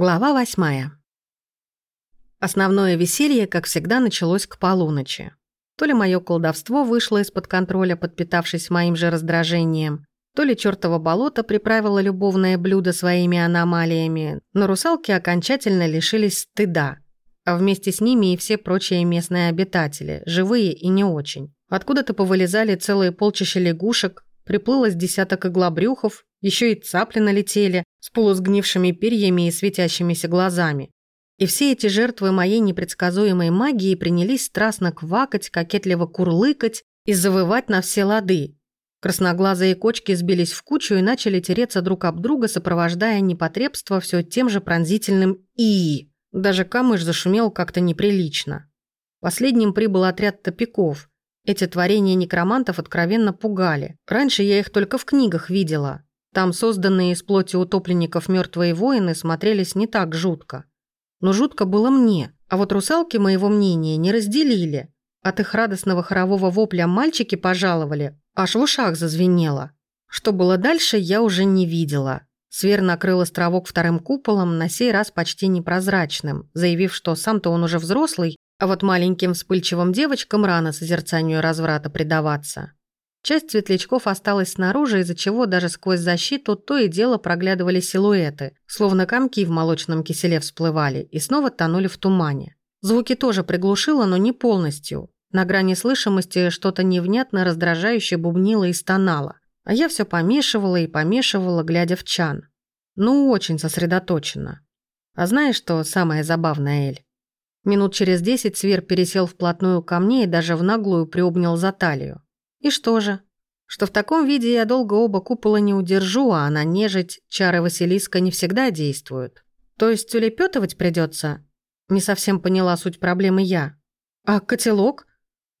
Глава восьмая. Основное веселье, как всегда, началось к полуночи. То ли мое колдовство вышло из-под контроля, подпитавшись моим же раздражением, то ли чёртово болото приправило любовное блюдо своими аномалиями, но русалки окончательно лишились стыда, а вместе с ними и все прочие местные обитатели, живые и не очень. Откуда-то повылезали целые полчища лягушек, приплылось десяток иглобрюхов, еще и цапли налетели с полусгнившими перьями и светящимися глазами. И все эти жертвы моей непредсказуемой магии принялись страстно квакать, кокетливо курлыкать и завывать на все лады. Красноглазые кочки сбились в кучу и начали тереться друг об друга, сопровождая непотребство все тем же пронзительным «и». Даже камыш зашумел как-то неприлично. Последним прибыл отряд топиков. Эти творения некромантов откровенно пугали. Раньше я их только в книгах видела, там созданные из плоти утопленников мертвые воины смотрелись не так жутко. Но жутко было мне, а вот русалки моего мнения не разделили. От их радостного хорового вопля мальчики пожаловали, аж в ушах зазвенело. Что было дальше, я уже не видела. Свер накрыл островок вторым куполом, на сей раз почти непрозрачным, заявив, что сам-то он уже взрослый, а вот маленьким вспыльчивым девочкам рано созерцанию разврата предаваться. Часть светлячков осталась снаружи, из-за чего даже сквозь защиту то и дело проглядывали силуэты, словно комки в молочном киселе всплывали и снова тонули в тумане. Звуки тоже приглушило, но не полностью. На грани слышимости что-то невнятно раздражающе бубнило и стонало. А я все помешивала и помешивала, глядя в чан. Ну, очень сосредоточенно. А знаешь, что самое забавное, Эль? Минут через десять Свер пересел вплотную ко мне и даже в наглую приобнял за талию. И что же? Что в таком виде я долго оба купола не удержу, а на нежить чары Василиска не всегда действуют. То есть улепетывать придется? Не совсем поняла суть проблемы я. А котелок?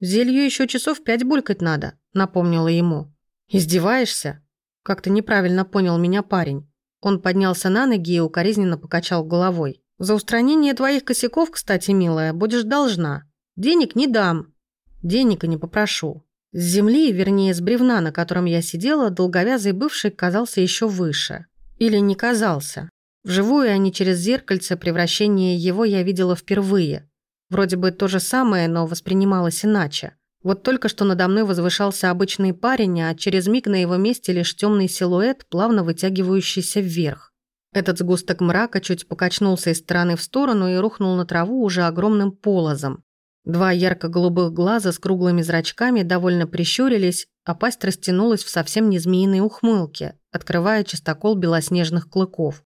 Зелью еще часов пять булькать надо, напомнила ему. Издеваешься? Как-то неправильно понял меня парень. Он поднялся на ноги и укоризненно покачал головой. «За устранение твоих косяков, кстати, милая, будешь должна. Денег не дам. Денег и не попрошу. С земли, вернее, с бревна, на котором я сидела, долговязый бывший казался еще выше. Или не казался. Вживую, а не через зеркальце, превращение его я видела впервые. Вроде бы то же самое, но воспринималось иначе. Вот только что надо мной возвышался обычный парень, а через миг на его месте лишь темный силуэт, плавно вытягивающийся вверх. Этот сгусток мрака чуть покачнулся из стороны в сторону и рухнул на траву уже огромным полозом. Два ярко-голубых глаза с круглыми зрачками довольно прищурились, а пасть растянулась в совсем не змеиной ухмылке, открывая чистокол белоснежных клыков.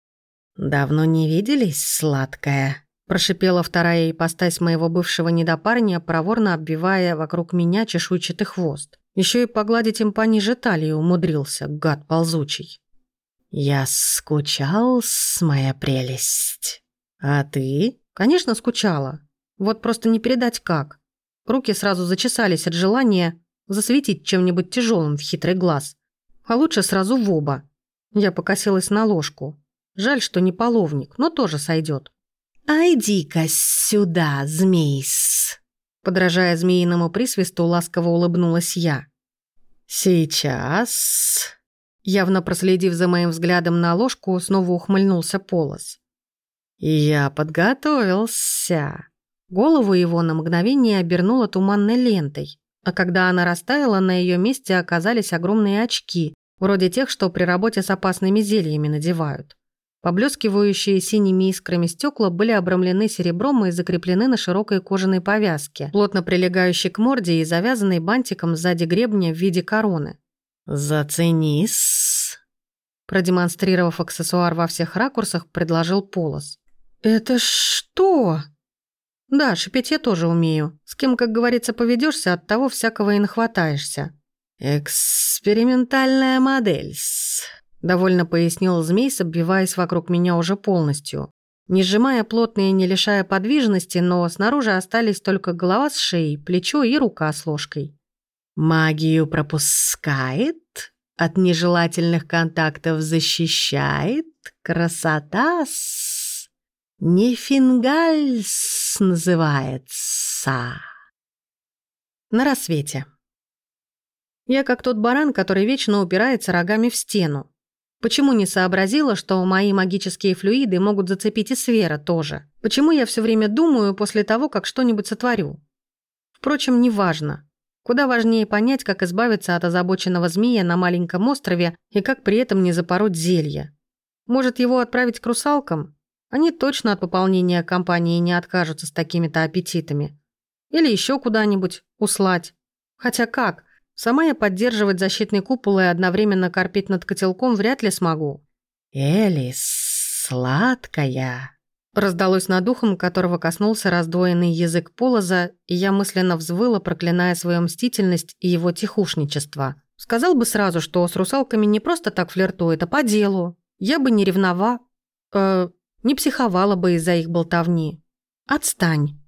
«Давно не виделись, сладкая?» Прошипела вторая ипостась моего бывшего недопарня, проворно оббивая вокруг меня чешуйчатый хвост. Еще и погладить им пониже талии умудрился, гад ползучий. «Я скучал, моя прелесть. А ты?» «Конечно, скучала. Вот просто не передать как. Руки сразу зачесались от желания засветить чем-нибудь тяжелым в хитрый глаз. А лучше сразу в оба. Я покосилась на ложку. Жаль, что не половник, но тоже сойдет. «Айди-ка сюда, змейс!» Подражая змеиному присвисту, ласково улыбнулась я. «Сейчас...» Явно проследив за моим взглядом на ложку, снова ухмыльнулся Полос. «Я подготовился. Голову его на мгновение обернуло туманной лентой, а когда она растаяла, на ее месте оказались огромные очки, вроде тех, что при работе с опасными зельями надевают. Поблескивающие синими искрами стекла были обрамлены серебром и закреплены на широкой кожаной повязке, плотно прилегающей к морде и завязанной бантиком сзади гребня в виде короны. «Заценись!» Продемонстрировав аксессуар во всех ракурсах, предложил Полос. «Это что?» Да, шипеть я тоже умею. С кем, как говорится, поведешься, от того всякого и нахватаешься. Экспериментальная модель. Довольно пояснил змей, обвиваясь вокруг меня уже полностью. Не сжимая плотно и не лишая подвижности, но снаружи остались только голова с шеей, плечо и рука с ложкой. Магию пропускает, от нежелательных контактов защищает, красота-с. Нефингальс называется. На рассвете. Я как тот баран, который вечно упирается рогами в стену. Почему не сообразила, что мои магические флюиды могут зацепить и сфера тоже? Почему я все время думаю после того, как что-нибудь сотворю? Впрочем, неважно. Куда важнее понять, как избавиться от озабоченного змея на маленьком острове и как при этом не запороть зелье. Может, его отправить к русалкам? Они точно от пополнения компании не откажутся с такими-то аппетитами. Или еще куда-нибудь услать. Хотя как? Сама я поддерживать защитный купол и одновременно корпеть над котелком вряд ли смогу. «Элис, сладкая!» Раздалось над ухом, которого коснулся раздвоенный язык полоза, и я мысленно взвыла, проклиная свою мстительность и его тихушничество. Сказал бы сразу, что с русалками не просто так флиртует, а по делу. Я бы не ревнова... Э, не психовала бы из-за их болтовни. «Отстань!»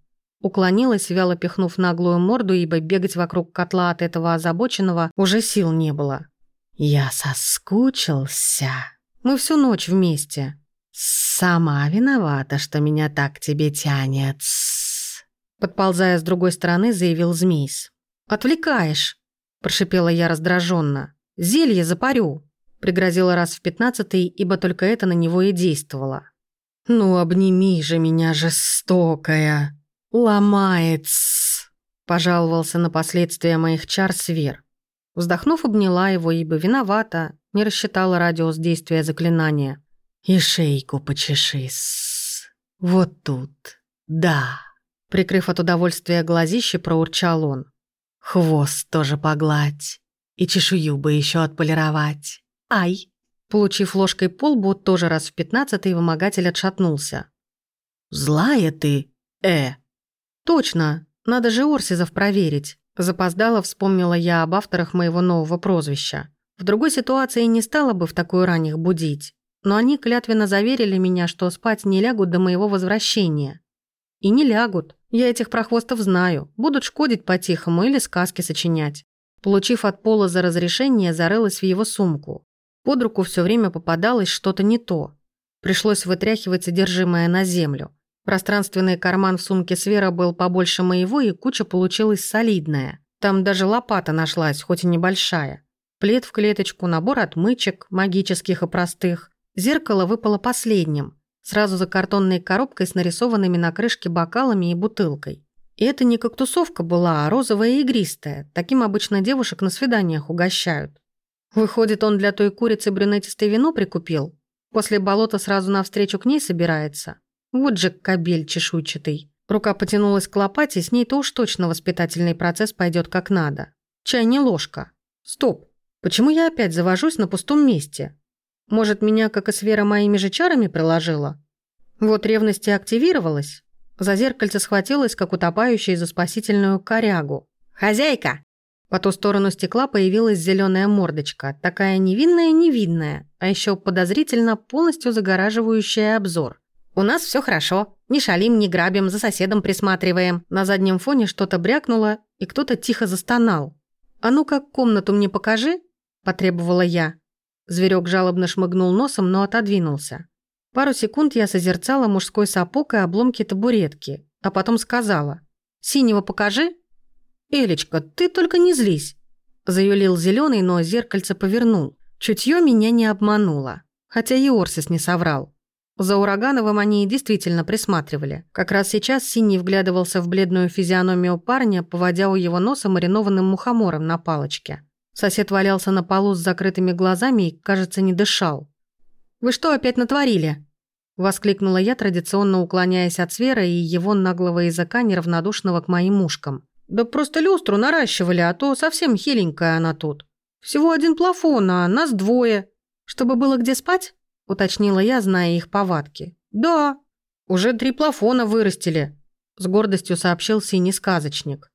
Уклонилась, вяло пихнув наглую морду, ибо бегать вокруг котла от этого озабоченного уже сил не было. «Я соскучился. Мы всю ночь вместе. Сама виновата, что меня так тебе тянет». Подползая с другой стороны, заявил Змейс. «Отвлекаешь!» – прошипела я раздраженно. «Зелье запарю!» – пригрозила раз в пятнадцатый, ибо только это на него и действовало. «Ну, обними же меня, жестокая!» «Ломается!» – пожаловался на последствия моих чар Свер. Вздохнув, обняла его, ибо виновата, не рассчитала радиус действия заклинания. «И шейку почешись. Вот тут. Да!» Прикрыв от удовольствия глазище, проурчал он. «Хвост тоже погладь. И чешую бы еще отполировать. Ай!» Получив ложкой полбу, тоже раз в пятнадцатый вымогатель отшатнулся. «Злая ты, э!» «Точно, надо же Орсизов проверить». Запоздала, вспомнила я об авторах моего нового прозвища. В другой ситуации не стала бы в такую ранних будить, но они клятвенно заверили меня, что спать не лягут до моего возвращения. И не лягут. Я этих прохвостов знаю. Будут шкодить по-тихому или сказки сочинять. Получив от Пола за разрешение, зарылась в его сумку. Под руку все время попадалось что-то не то. Пришлось вытряхивать содержимое на землю. Пространственный карман в сумке Свера был побольше моего, и куча получилась солидная. Там даже лопата нашлась, хоть и небольшая. Плед в клеточку, набор отмычек, магических и простых. Зеркало выпало последним, сразу за картонной коробкой с нарисованными на крышке бокалами и бутылкой. И это не кактусовка была, а розовая и игристая. Таким обычно девушек на свиданиях угощают. Выходит, он для той курицы брюнетистое вино прикупил? После болота сразу навстречу к ней собирается? Вот же кобель чешуйчатый. Рука потянулась к лопате, с ней-то уж точно воспитательный процесс пойдет как надо. Чай не ложка. Стоп. Почему я опять завожусь на пустом месте? Может, меня, как и Свера, моими же чарами приложила? Вот ревность и активировалась. За зеркальце схватилась, как утопающая за спасительную корягу. «Хозяйка!» По ту сторону стекла появилась зеленая мордочка, такая невинная-невидная, а еще подозрительно полностью загораживающая обзор. «У нас все хорошо. Не шалим, не грабим, за соседом присматриваем». На заднем фоне что-то брякнуло, и кто-то тихо застонал. «А ну-ка, комнату мне покажи», – потребовала я. Зверек жалобно шмыгнул носом, но отодвинулся. Пару секунд я созерцала мужской сапог и обломки табуретки, а потом сказала «Синего покажи». «Элечка, ты только не злись», – заюлил зеленый, но зеркальце повернул. Чутье меня не обмануло, хотя и Орсис не соврал. За Урагановым они действительно присматривали. Как раз сейчас Синий вглядывался в бледную физиономию парня, поводя у его носа маринованным мухомором на палочке. Сосед валялся на полу с закрытыми глазами и, кажется, не дышал. «Вы что опять натворили?» Воскликнула я, традиционно уклоняясь от Свера и его наглого языка, неравнодушного к моим ушкам. «Да просто люстру наращивали, а то совсем хиленькая она тут. Всего один плафон, а нас двое. Чтобы было где спать?» уточнила я, зная их повадки. «Да, уже три плафона вырастили», – с гордостью сообщил синий сказочник.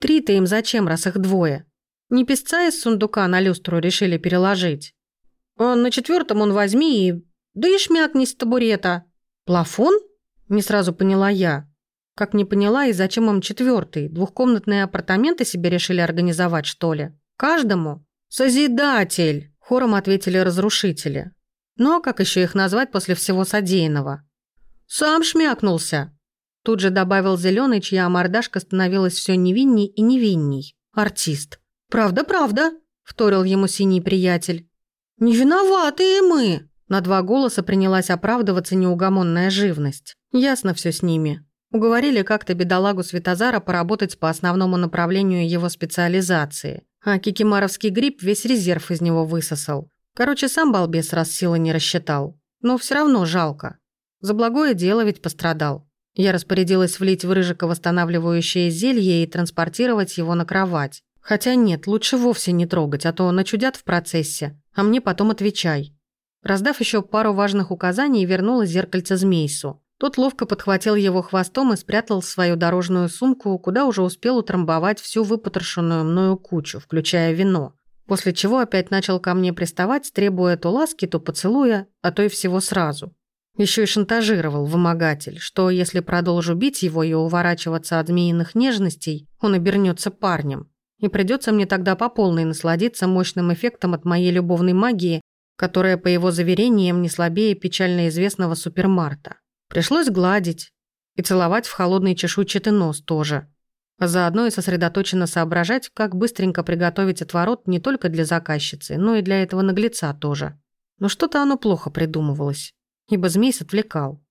«Три-то им зачем, раз их двое? Не песца из сундука на люстру решили переложить? А на четвертом он возьми и... Да и шмякни с табурета. Плафон?» – не сразу поняла я. Как не поняла, и зачем им четвертый? Двухкомнатные апартаменты себе решили организовать, что ли? Каждому? «Созидатель!» – хором ответили разрушители. Ну а как еще их назвать после всего содеянного? «Сам шмякнулся!» Тут же добавил зеленый, чья мордашка становилась все невинней и невинней. Артист. «Правда, правда!» – вторил ему синий приятель. «Не виноватые мы!» На два голоса принялась оправдываться неугомонная живность. Ясно все с ними. Уговорили как-то бедолагу Светозара поработать по основному направлению его специализации. А кикимаровский гриб весь резерв из него высосал. Короче, сам балбес раз силы не рассчитал. Но все равно жалко. За благое дело ведь пострадал. Я распорядилась влить в Рыжика восстанавливающее зелье и транспортировать его на кровать. Хотя нет, лучше вовсе не трогать, а то начудят в процессе, а мне потом отвечай. Раздав еще пару важных указаний, вернула зеркальце Змейсу. Тот ловко подхватил его хвостом и спрятал свою дорожную сумку, куда уже успел утрамбовать всю выпотрошенную мною кучу, включая вино. После чего опять начал ко мне приставать, требуя то ласки, то поцелуя, а то и всего сразу. Еще и шантажировал вымогатель, что если продолжу бить его и уворачиваться от змеиных нежностей, он обернется парнем. И придется мне тогда по полной насладиться мощным эффектом от моей любовной магии, которая, по его заверениям, не слабее печально известного супермарта. Пришлось гладить и целовать в холодный чешуйчатый нос тоже. А заодно и сосредоточенно соображать, как быстренько приготовить отворот не только для заказчицы, но и для этого наглеца тоже. Но что-то оно плохо придумывалось ибо змей отвлекал.